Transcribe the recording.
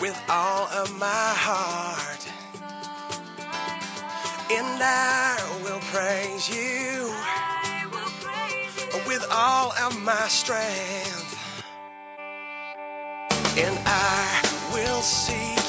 with all of my heart. And I will praise you with all of my strength. And I will seek